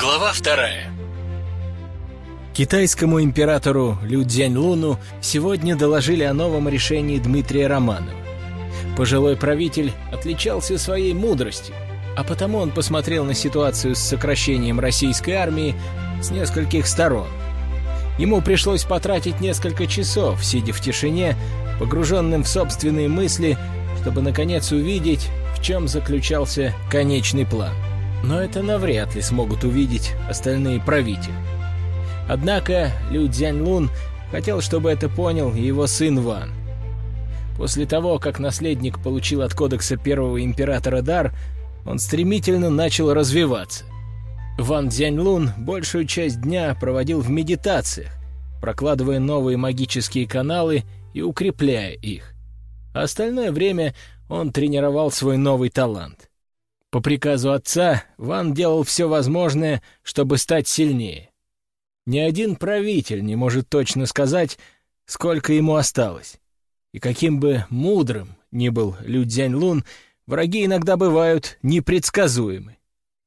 Глава вторая Китайскому императору Лю Цзяньлуну сегодня доложили о новом решении Дмитрия Романова. Пожилой правитель отличался своей мудростью, а потому он посмотрел на ситуацию с сокращением российской армии с нескольких сторон. Ему пришлось потратить несколько часов, сидя в тишине, погруженным в собственные мысли, чтобы наконец увидеть, в чем заключался конечный план. Но это навряд ли смогут увидеть остальные правители. Однако Лю Цзяньлун хотел, чтобы это понял его сын Ван. После того, как наследник получил от кодекса первого императора дар, он стремительно начал развиваться. Ван Цзяньлун большую часть дня проводил в медитациях, прокладывая новые магические каналы и укрепляя их. А остальное время он тренировал свой новый талант. По приказу отца Ван делал все возможное, чтобы стать сильнее. Ни один правитель не может точно сказать, сколько ему осталось. И каким бы мудрым ни был Лю Цзяньлун, враги иногда бывают непредсказуемы.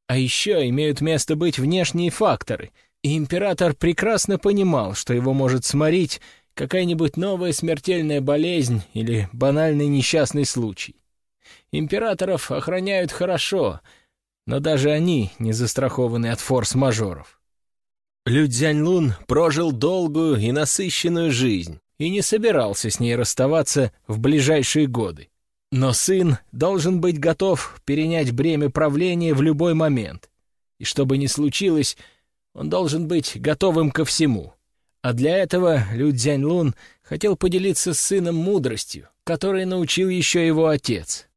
А еще имеют место быть внешние факторы, и император прекрасно понимал, что его может сморить какая-нибудь новая смертельная болезнь или банальный несчастный случай. Императоров охраняют хорошо, но даже они не застрахованы от форс-мажоров. Лю Цзяньлун прожил долгую и насыщенную жизнь и не собирался с ней расставаться в ближайшие годы. Но сын должен быть готов перенять бремя правления в любой момент. И что бы ни случилось, он должен быть готовым ко всему. А для этого Лю Цзяньлун хотел поделиться с сыном мудростью, которой научил еще его отец.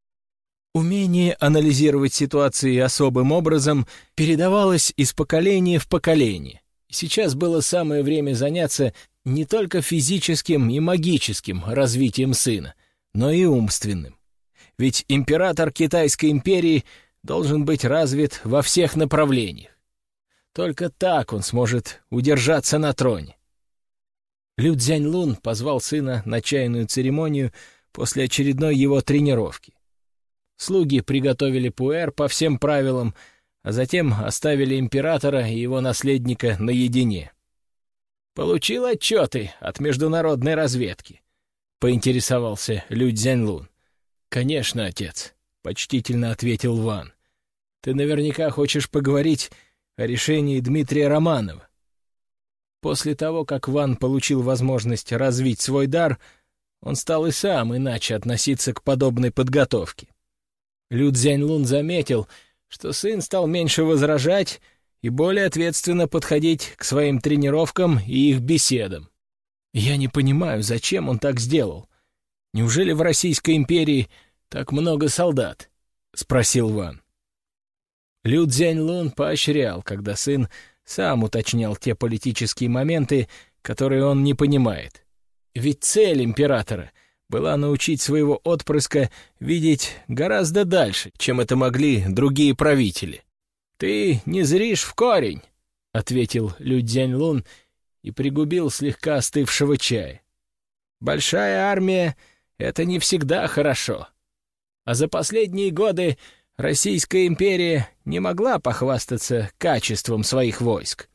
Умение анализировать ситуации особым образом передавалось из поколения в поколение. Сейчас было самое время заняться не только физическим и магическим развитием сына, но и умственным. Ведь император Китайской империи должен быть развит во всех направлениях. Только так он сможет удержаться на троне. Лю Цзяньлун позвал сына на чайную церемонию после очередной его тренировки. Слуги приготовили пуэр по всем правилам, а затем оставили императора и его наследника наедине. «Получил отчеты от международной разведки», — поинтересовался Лю Цзяньлун. «Конечно, отец», — почтительно ответил Ван. «Ты наверняка хочешь поговорить о решении Дмитрия Романова». После того, как Ван получил возможность развить свой дар, он стал и сам иначе относиться к подобной подготовке. Лю Цзяньлун заметил, что сын стал меньше возражать и более ответственно подходить к своим тренировкам и их беседам. Я не понимаю, зачем он так сделал. Неужели в Российской империи так много солдат? — спросил Ван. Лю Цзяньлун поощрял, когда сын сам уточнял те политические моменты, которые он не понимает. Ведь цель императора — была научить своего отпрыска видеть гораздо дальше, чем это могли другие правители. «Ты не зришь в корень», — ответил Лю Лун и пригубил слегка остывшего чая. «Большая армия — это не всегда хорошо. А за последние годы Российская империя не могла похвастаться качеством своих войск».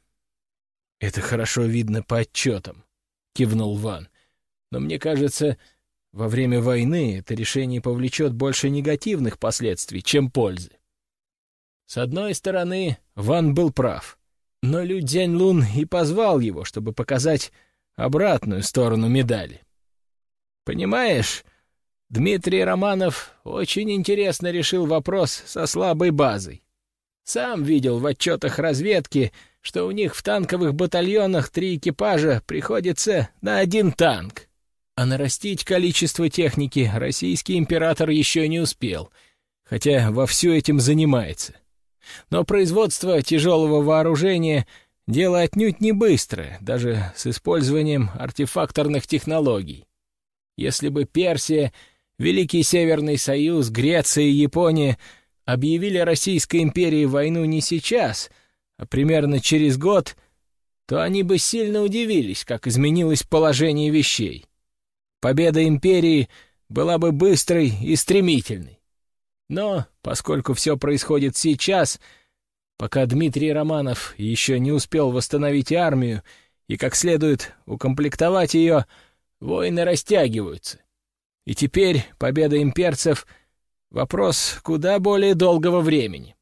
«Это хорошо видно по отчетам», — кивнул Ван. «Но мне кажется, во время войны это решение повлечет больше негативных последствий, чем пользы. С одной стороны, Ван был прав, но Лю Лун и позвал его, чтобы показать обратную сторону медали. Понимаешь, Дмитрий Романов очень интересно решил вопрос со слабой базой. Сам видел в отчетах разведки, что у них в танковых батальонах три экипажа приходится на один танк. А нарастить количество техники российский император еще не успел, хотя вовсю этим занимается. Но производство тяжелого вооружения — дело отнюдь не быстрое, даже с использованием артефакторных технологий. Если бы Персия, Великий Северный Союз, Греция и Япония объявили Российской империи войну не сейчас, а примерно через год, то они бы сильно удивились, как изменилось положение вещей. Победа империи была бы быстрой и стремительной. Но, поскольку все происходит сейчас, Пока Дмитрий Романов еще не успел восстановить армию и как следует укомплектовать ее, войны растягиваются. И теперь победа имперцев — вопрос куда более долгого времени.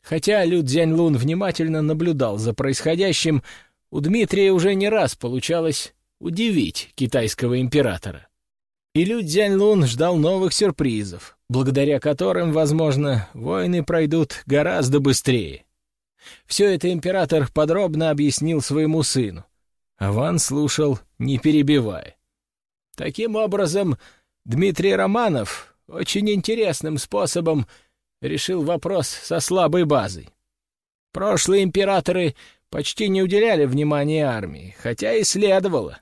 Хотя Лю Цзяньлун внимательно наблюдал за происходящим, у Дмитрия уже не раз получалось удивить китайского императора. И Лю Цзяньлун ждал новых сюрпризов, благодаря которым, возможно, войны пройдут гораздо быстрее. Все это император подробно объяснил своему сыну, а Ван слушал, не перебивая. Таким образом, Дмитрий Романов очень интересным способом решил вопрос со слабой базой. Прошлые императоры почти не уделяли внимания армии, хотя и следовало.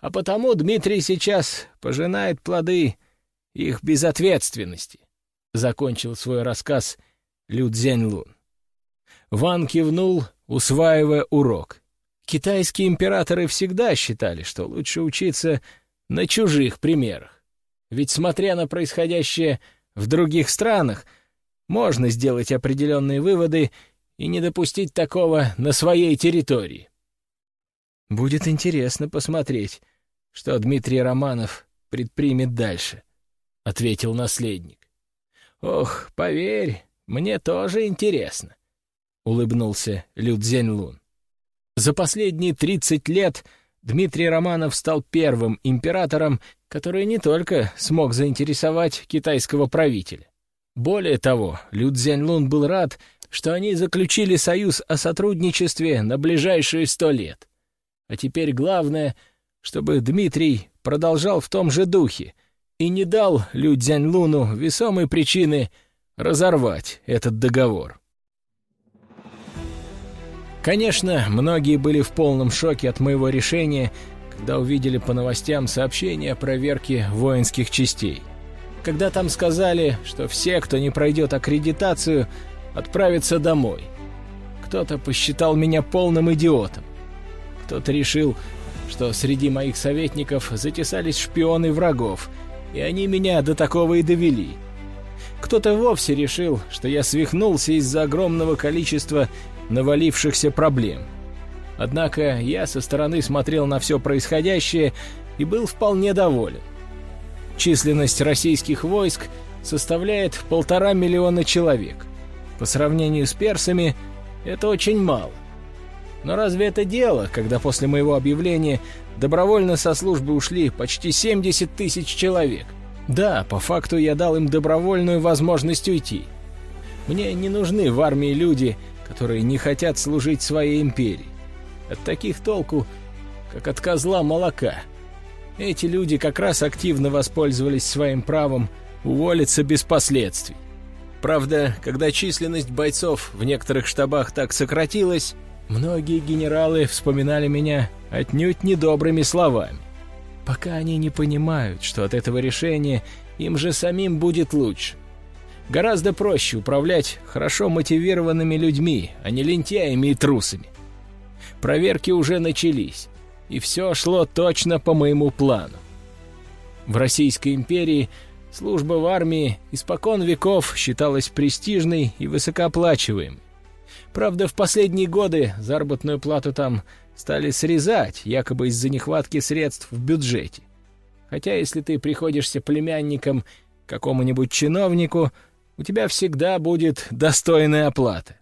А потому Дмитрий сейчас пожинает плоды их безответственности, — закончил свой рассказ Лю Цзяньлун. Ван кивнул, усваивая урок. Китайские императоры всегда считали, что лучше учиться на чужих примерах. Ведь, смотря на происходящее в других странах, можно сделать определенные выводы и не допустить такого на своей территории. Будет интересно посмотреть, что Дмитрий Романов предпримет дальше, — ответил наследник. Ох, поверь, мне тоже интересно, — улыбнулся Лю Цзяньлун. За последние тридцать лет Дмитрий Романов стал первым императором, который не только смог заинтересовать китайского правителя. Более того, Лю Цзяньлун был рад, что они заключили союз о сотрудничестве на ближайшие сто лет. А теперь главное, чтобы Дмитрий продолжал в том же духе и не дал Лю Цзяньлуну весомой причины разорвать этот договор. Конечно, многие были в полном шоке от моего решения, когда увидели по новостям сообщения о проверке воинских частей. Когда там сказали, что все, кто не пройдет аккредитацию, отправятся домой. Кто-то посчитал меня полным идиотом. Кто-то решил, что среди моих советников затесались шпионы врагов, и они меня до такого и довели. Кто-то вовсе решил, что я свихнулся из-за огромного количества навалившихся проблем. Однако я со стороны смотрел на все происходящее и был вполне доволен. Численность российских войск составляет полтора миллиона человек. По сравнению с персами это очень мало. Но разве это дело, когда после моего объявления добровольно со службы ушли почти 70 тысяч человек? Да, по факту я дал им добровольную возможность уйти. Мне не нужны в армии люди, которые не хотят служить своей империи. От таких толку, как от козла молока. Эти люди как раз активно воспользовались своим правом уволиться без последствий. Правда, когда численность бойцов в некоторых штабах так сократилась, многие генералы вспоминали меня отнюдь недобрыми словами. Пока они не понимают, что от этого решения им же самим будет лучше. Гораздо проще управлять хорошо мотивированными людьми, а не лентяями и трусами. Проверки уже начались, и все шло точно по моему плану. В Российской империи служба в армии испокон веков считалась престижной и высокооплачиваемой. Правда, в последние годы заработную плату там стали срезать, якобы из-за нехватки средств в бюджете. Хотя если ты приходишься племянником какому-нибудь чиновнику – у тебя всегда будет достойная оплата.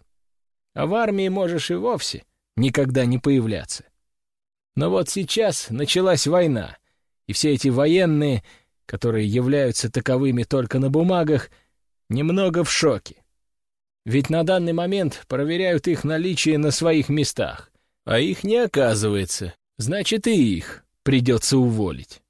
А в армии можешь и вовсе никогда не появляться. Но вот сейчас началась война, и все эти военные, которые являются таковыми только на бумагах, немного в шоке. Ведь на данный момент проверяют их наличие на своих местах, а их не оказывается, значит и их придется уволить.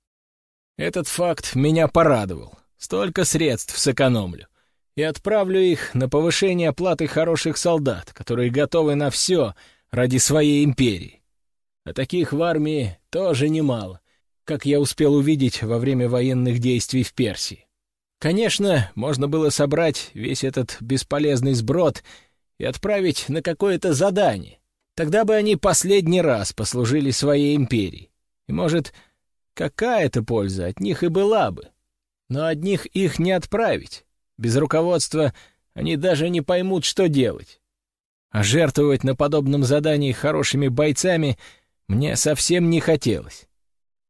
Этот факт меня порадовал. Столько средств сэкономлю и отправлю их на повышение оплаты хороших солдат, которые готовы на все ради своей империи. А таких в армии тоже немало, как я успел увидеть во время военных действий в Персии. Конечно, можно было собрать весь этот бесполезный сброд и отправить на какое-то задание. Тогда бы они последний раз послужили своей империи. И, может, какая-то польза от них и была бы. Но одних их не отправить. Без руководства они даже не поймут, что делать. А жертвовать на подобном задании хорошими бойцами мне совсем не хотелось.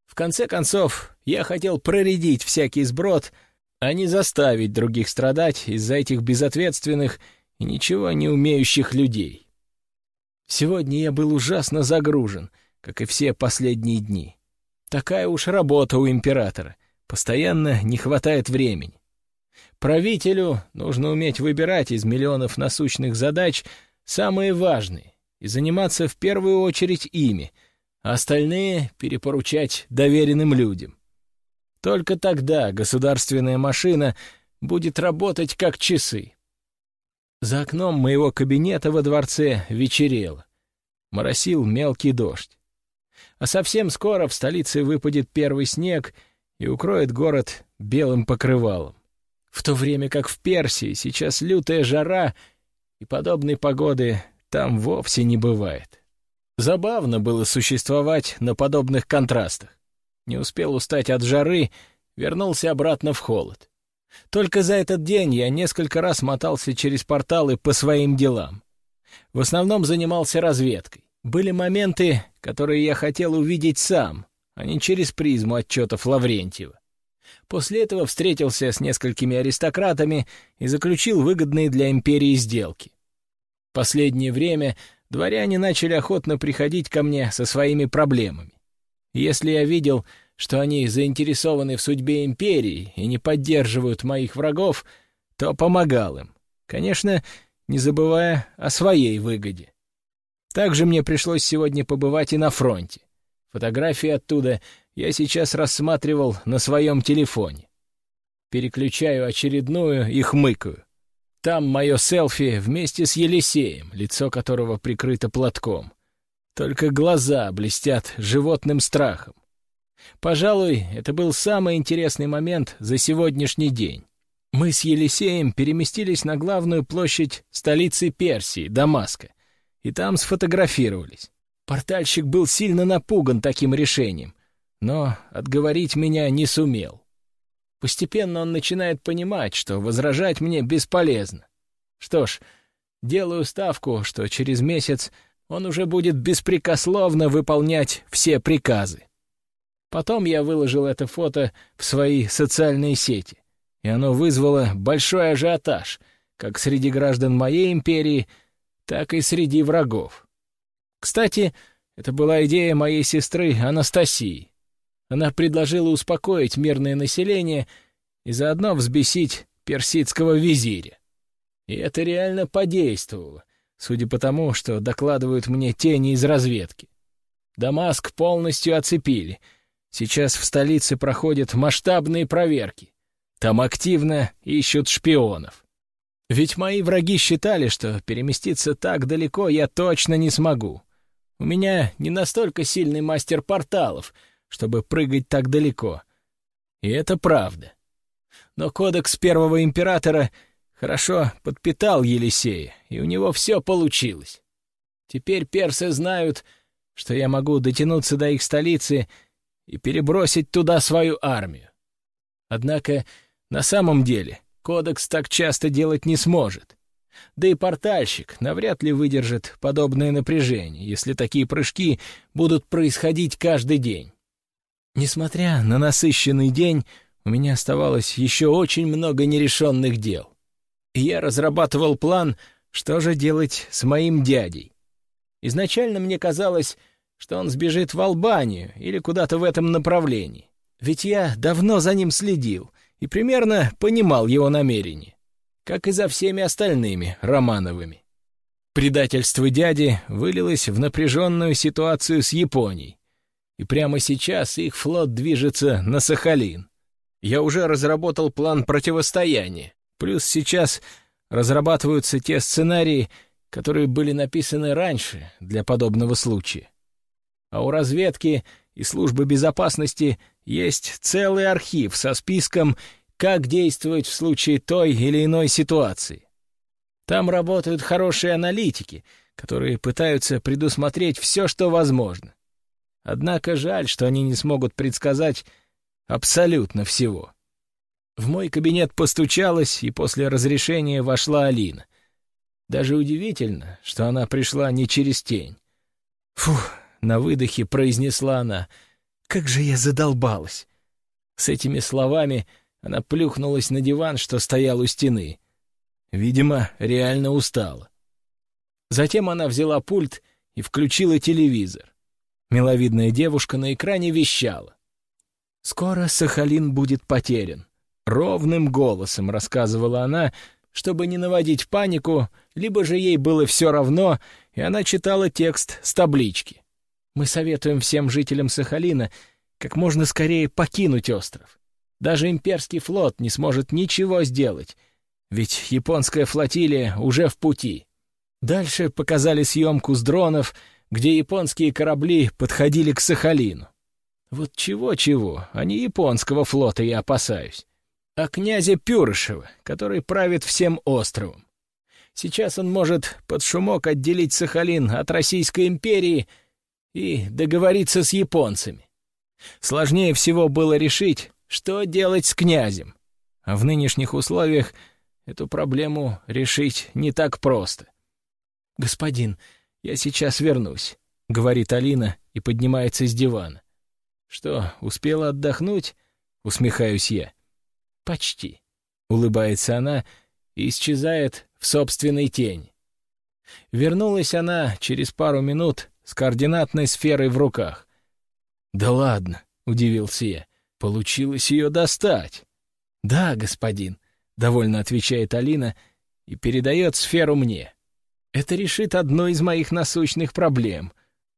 В конце концов, я хотел проредить всякий сброд, а не заставить других страдать из-за этих безответственных и ничего не умеющих людей. Сегодня я был ужасно загружен, как и все последние дни. Такая уж работа у императора. Постоянно не хватает времени. Правителю нужно уметь выбирать из миллионов насущных задач самые важные и заниматься в первую очередь ими, а остальные перепоручать доверенным людям. Только тогда государственная машина будет работать как часы. За окном моего кабинета во дворце вечерело. Моросил мелкий дождь. А совсем скоро в столице выпадет первый снег и укроет город белым покрывалом. В то время как в Персии сейчас лютая жара, и подобной погоды там вовсе не бывает. Забавно было существовать на подобных контрастах. Не успел устать от жары, вернулся обратно в холод. Только за этот день я несколько раз мотался через порталы по своим делам. В основном занимался разведкой. Были моменты, которые я хотел увидеть сам, а не через призму отчетов Лаврентьева. После этого встретился с несколькими аристократами и заключил выгодные для империи сделки. Последнее время дворяне начали охотно приходить ко мне со своими проблемами. Если я видел, что они заинтересованы в судьбе империи и не поддерживают моих врагов, то помогал им. Конечно, не забывая о своей выгоде. Также мне пришлось сегодня побывать и на фронте. Фотографии оттуда я сейчас рассматривал на своем телефоне. Переключаю очередную и хмыкаю. Там мое селфи вместе с Елисеем, лицо которого прикрыто платком. Только глаза блестят животным страхом. Пожалуй, это был самый интересный момент за сегодняшний день. Мы с Елисеем переместились на главную площадь столицы Персии, Дамаска, и там сфотографировались. Портальщик был сильно напуган таким решением, но отговорить меня не сумел. Постепенно он начинает понимать, что возражать мне бесполезно. Что ж, делаю ставку, что через месяц он уже будет беспрекословно выполнять все приказы. Потом я выложил это фото в свои социальные сети, и оно вызвало большой ажиотаж, как среди граждан моей империи, так и среди врагов. Кстати, это была идея моей сестры Анастасии. Она предложила успокоить мирное население и заодно взбесить персидского визиря. И это реально подействовало, судя по тому, что докладывают мне тени из разведки. Дамаск полностью оцепили. Сейчас в столице проходят масштабные проверки. Там активно ищут шпионов. Ведь мои враги считали, что переместиться так далеко я точно не смогу. У меня не настолько сильный мастер порталов — чтобы прыгать так далеко. И это правда. Но кодекс первого императора хорошо подпитал Елисея, и у него все получилось. Теперь персы знают, что я могу дотянуться до их столицы и перебросить туда свою армию. Однако на самом деле кодекс так часто делать не сможет. Да и портальщик навряд ли выдержит подобное напряжение, если такие прыжки будут происходить каждый день. Несмотря на насыщенный день, у меня оставалось еще очень много нерешенных дел. Я разрабатывал план, что же делать с моим дядей. Изначально мне казалось, что он сбежит в Албанию или куда-то в этом направлении. Ведь я давно за ним следил и примерно понимал его намерения, как и за всеми остальными Романовыми. Предательство дяди вылилось в напряженную ситуацию с Японией, и прямо сейчас их флот движется на Сахалин. Я уже разработал план противостояния, плюс сейчас разрабатываются те сценарии, которые были написаны раньше для подобного случая. А у разведки и службы безопасности есть целый архив со списком, как действовать в случае той или иной ситуации. Там работают хорошие аналитики, которые пытаются предусмотреть все, что возможно. Однако жаль, что они не смогут предсказать абсолютно всего. В мой кабинет постучалась, и после разрешения вошла Алина. Даже удивительно, что она пришла не через тень. «Фух!» — на выдохе произнесла она. «Как же я задолбалась!» С этими словами она плюхнулась на диван, что стоял у стены. Видимо, реально устала. Затем она взяла пульт и включила телевизор. Миловидная девушка на экране вещала. «Скоро Сахалин будет потерян», — ровным голосом рассказывала она, чтобы не наводить панику, либо же ей было все равно, и она читала текст с таблички. «Мы советуем всем жителям Сахалина как можно скорее покинуть остров. Даже имперский флот не сможет ничего сделать, ведь японская флотилия уже в пути. Дальше показали съемку с дронов, где японские корабли подходили к Сахалину. Вот чего-чего, а не японского флота я опасаюсь, а князя Пюрышева, который правит всем островом. Сейчас он может под шумок отделить Сахалин от Российской империи и договориться с японцами. Сложнее всего было решить, что делать с князем. А в нынешних условиях эту проблему решить не так просто. «Господин, я сейчас вернусь», — говорит Алина и поднимается с дивана. «Что, успела отдохнуть?» — усмехаюсь я. «Почти», — улыбается она и исчезает в собственной тени. Вернулась она через пару минут с координатной сферой в руках. «Да ладно», — удивился я. Получилось ее достать. «Да, господин», — довольно отвечает Алина и передает сферу мне. «Это решит одну из моих насущных проблем,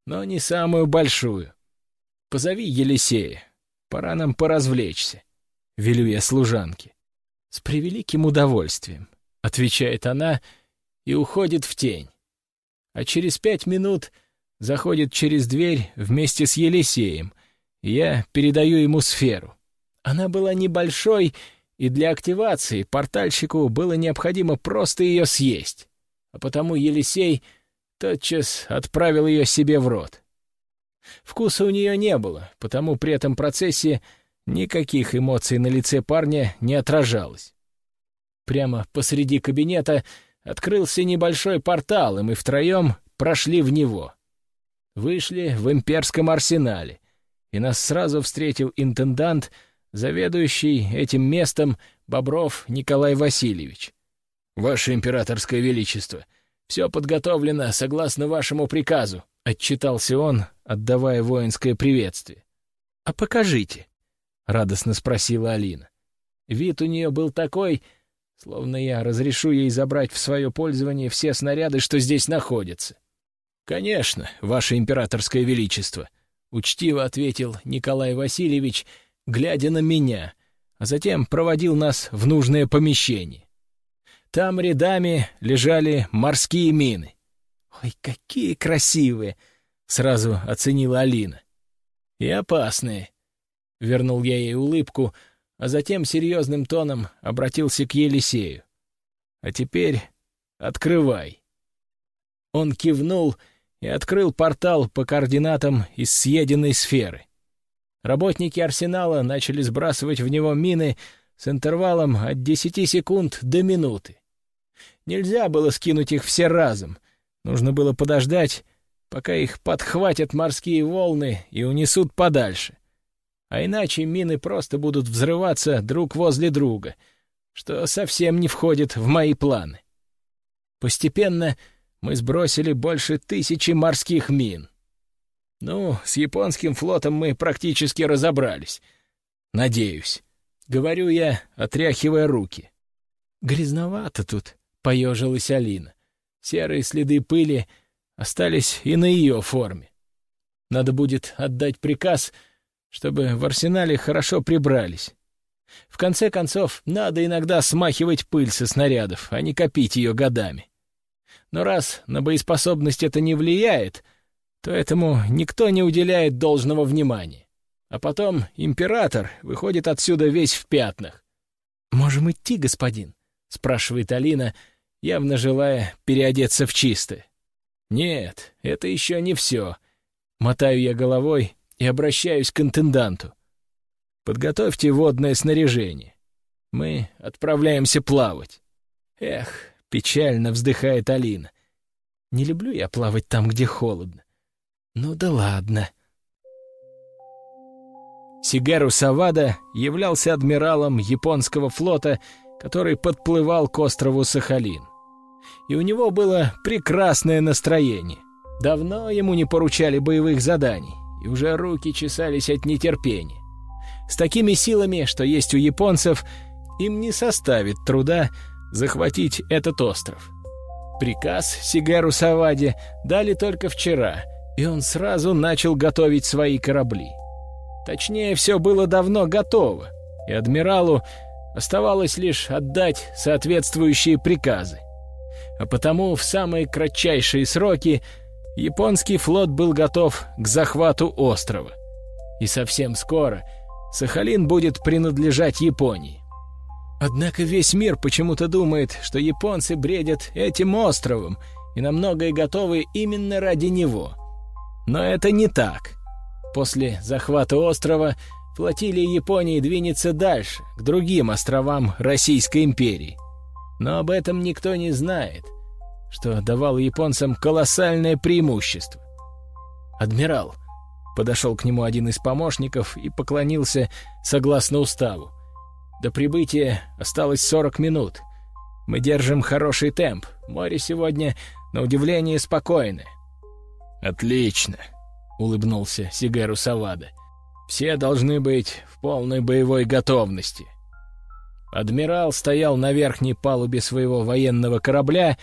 но не самую большую. Позови Елисея, пора нам поразвлечься», — велю я служанке. «С превеликим удовольствием», — отвечает она и уходит в тень. А через пять минут заходит через дверь вместе с Елисеем — я передаю ему сферу. Она была небольшой, и для активации портальщику было необходимо просто ее съесть. А потому Елисей тотчас отправил ее себе в рот. Вкуса у нее не было, потому при этом процессе никаких эмоций на лице парня не отражалось. Прямо посреди кабинета открылся небольшой портал, и мы втроем прошли в него. Вышли в имперском арсенале — и нас сразу встретил интендант, заведующий этим местом Бобров Николай Васильевич. «Ваше императорское величество, все подготовлено согласно вашему приказу», — отчитался он, отдавая воинское приветствие. «А покажите», — радостно спросила Алина. Вид у нее был такой, словно я разрешу ей забрать в свое пользование все снаряды, что здесь находятся. «Конечно, ваше императорское величество», — учтиво ответил Николай Васильевич, глядя на меня, а затем проводил нас в нужное помещение. Там рядами лежали морские мины. «Ой, какие красивые!» — сразу оценила Алина. «И опасные», — вернул я ей улыбку, а затем серьезным тоном обратился к Елисею. «А теперь открывай». Он кивнул и открыл портал по координатам из съеденной сферы. Работники арсенала начали сбрасывать в него мины с интервалом от 10 секунд до минуты. Нельзя было скинуть их все разом. Нужно было подождать, пока их подхватят морские волны и унесут подальше. А иначе мины просто будут взрываться друг возле друга, что совсем не входит в мои планы. Постепенно мы сбросили больше тысячи морских мин. Ну, с японским флотом мы практически разобрались. Надеюсь. Говорю я, отряхивая руки. Грязновато тут, — поежилась Алина. Серые следы пыли остались и на ее форме. Надо будет отдать приказ, чтобы в арсенале хорошо прибрались. В конце концов, надо иногда смахивать пыль со снарядов, а не копить ее годами. Но раз на боеспособность это не влияет, то этому никто не уделяет должного внимания. А потом император выходит отсюда весь в пятнах. «Можем идти, господин?» — спрашивает Алина, явно желая переодеться в чистое. «Нет, это еще не все». Мотаю я головой и обращаюсь к интенданту. «Подготовьте водное снаряжение. Мы отправляемся плавать». Эх, — печально вздыхает Алина. «Не люблю я плавать там, где холодно. Ну да ладно». Сигару Савада являлся адмиралом японского флота, который подплывал к острову Сахалин. И у него было прекрасное настроение. Давно ему не поручали боевых заданий, и уже руки чесались от нетерпения. С такими силами, что есть у японцев, им не составит труда захватить этот остров. Приказ Сигару Саваде дали только вчера, и он сразу начал готовить свои корабли. Точнее, все было давно готово, и адмиралу оставалось лишь отдать соответствующие приказы. А потому в самые кратчайшие сроки японский флот был готов к захвату острова. И совсем скоро Сахалин будет принадлежать Японии. Однако весь мир почему-то думает, что японцы бредят этим островом и на многое готовы именно ради него. Но это не так. После захвата острова флотилия Японии двинется дальше, к другим островам Российской империи. Но об этом никто не знает, что давало японцам колоссальное преимущество. «Адмирал», — подошел к нему один из помощников и поклонился согласно уставу. До прибытия осталось 40 минут. Мы держим хороший темп. Море сегодня, на удивление, спокойное. «Отлично», — улыбнулся Сигару Савада. «Все должны быть в полной боевой готовности». Адмирал стоял на верхней палубе своего военного корабля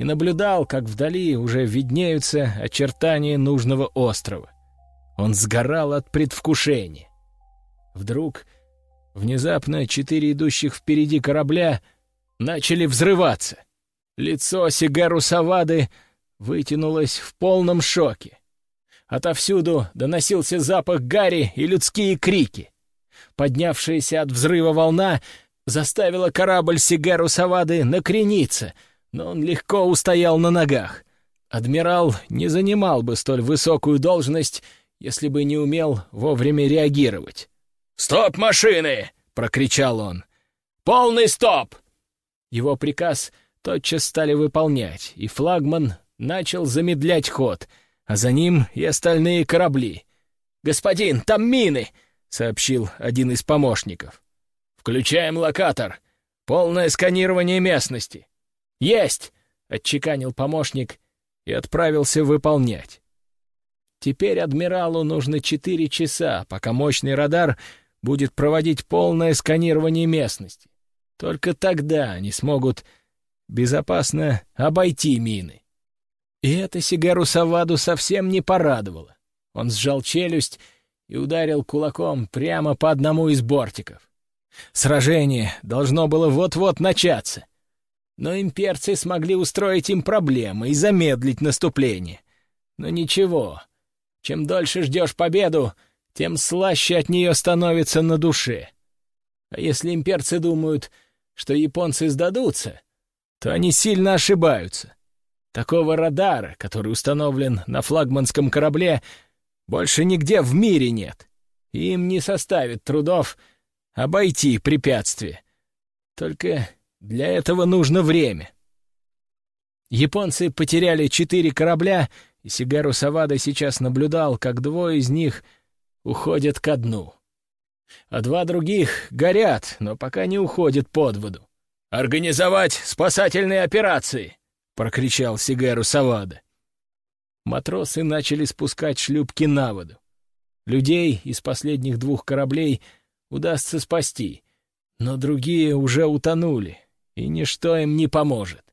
и наблюдал, как вдали уже виднеются очертания нужного острова. Он сгорал от предвкушения. Вдруг Внезапно четыре идущих впереди корабля начали взрываться. Лицо Сигару Савады вытянулось в полном шоке. Отовсюду доносился запах гари и людские крики. Поднявшаяся от взрыва волна заставила корабль Сигару Савады накрениться, но он легко устоял на ногах. Адмирал не занимал бы столь высокую должность, если бы не умел вовремя реагировать. «Стоп машины!» — прокричал он. «Полный стоп!» Его приказ тотчас стали выполнять, и флагман начал замедлять ход, а за ним и остальные корабли. «Господин, там мины!» — сообщил один из помощников. «Включаем локатор. Полное сканирование местности». «Есть!» — отчеканил помощник и отправился выполнять. Теперь адмиралу нужно четыре часа, пока мощный радар будет проводить полное сканирование местности. Только тогда они смогут безопасно обойти мины. И это Сигару Саваду совсем не порадовало. Он сжал челюсть и ударил кулаком прямо по одному из бортиков. Сражение должно было вот-вот начаться. Но имперцы смогли устроить им проблемы и замедлить наступление. Но ничего, чем дольше ждешь победу, тем слаще от нее становится на душе. А если имперцы думают, что японцы сдадутся, то они сильно ошибаются. Такого радара, который установлен на флагманском корабле, больше нигде в мире нет. Им не составит трудов обойти препятствие. Только для этого нужно время. Японцы потеряли четыре корабля, и Сигару Савада сейчас наблюдал, как двое из них — уходят ко дну. А два других горят, но пока не уходят под воду. «Организовать спасательные операции!» — прокричал Сигару Савада. Матросы начали спускать шлюпки на воду. Людей из последних двух кораблей удастся спасти, но другие уже утонули, и ничто им не поможет.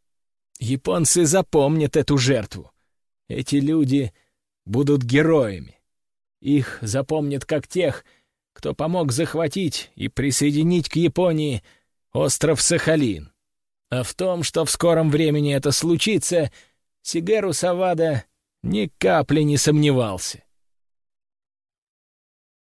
Японцы запомнят эту жертву. Эти люди будут героями. Их запомнят как тех, кто помог захватить и присоединить к Японии остров Сахалин. А в том, что в скором времени это случится, Сигеру Савада ни капли не сомневался.